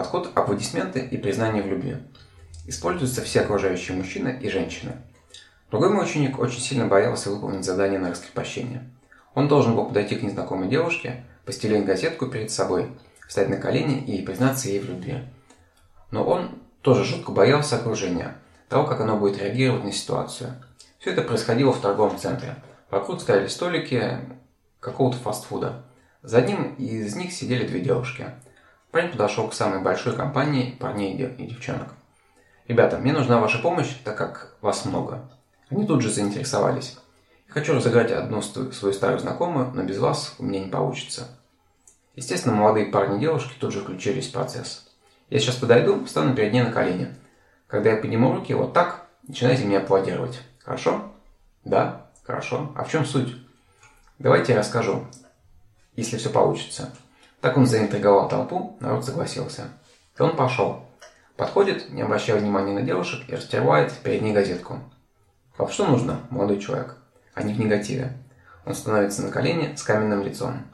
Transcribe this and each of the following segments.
Подход аплодисменты и признание в любви. Используются все окружающие мужчины и женщины. Другой мой ученик очень сильно боялся выполнить задание на раскрепощение. Он должен был подойти к незнакомой девушке, постелить газетку перед собой, встать на колени и признаться ей в любви. Но он тоже жутко боялся окружения, того, как оно будет реагировать на ситуацию. Все это происходило в торговом центре. Вокруг стояли столики какого-то фастфуда. За одним из них сидели две девушки. Парень подошел к самой большой компании парней и девчонок. «Ребята, мне нужна ваша помощь, так как вас много». Они тут же заинтересовались. «Я хочу разыграть одну свою старую знакомую, но без вас у меня не получится». Естественно, молодые парни и девушки тут же включились в процесс. Я сейчас подойду, встану перед ней на колени. Когда я подниму руки вот так, начинайте мне аплодировать. Хорошо? Да? Хорошо. А в чем суть? Давайте я расскажу, если все получится. Так он заинтриговал толпу, народ согласился. И он пошел. Подходит, не обращая внимания на девушек, и раскрывает перед ней газетку. Вам что нужно, молодой человек? Они в негативе. Он становится на колени с каменным лицом.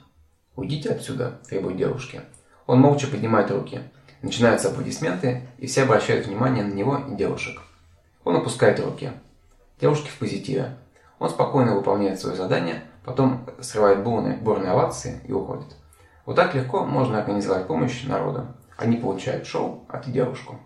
«Уйдите отсюда», – требует девушки. Он молча поднимает руки. Начинаются аплодисменты, и все обращают внимание на него и девушек. Он опускает руки. Девушки в позитиве. Он спокойно выполняет свое задание, потом срывает бурные, бурные овации и уходит. Вот так легко можно организовать помощь народу. Они получают шоу, а ты девушку.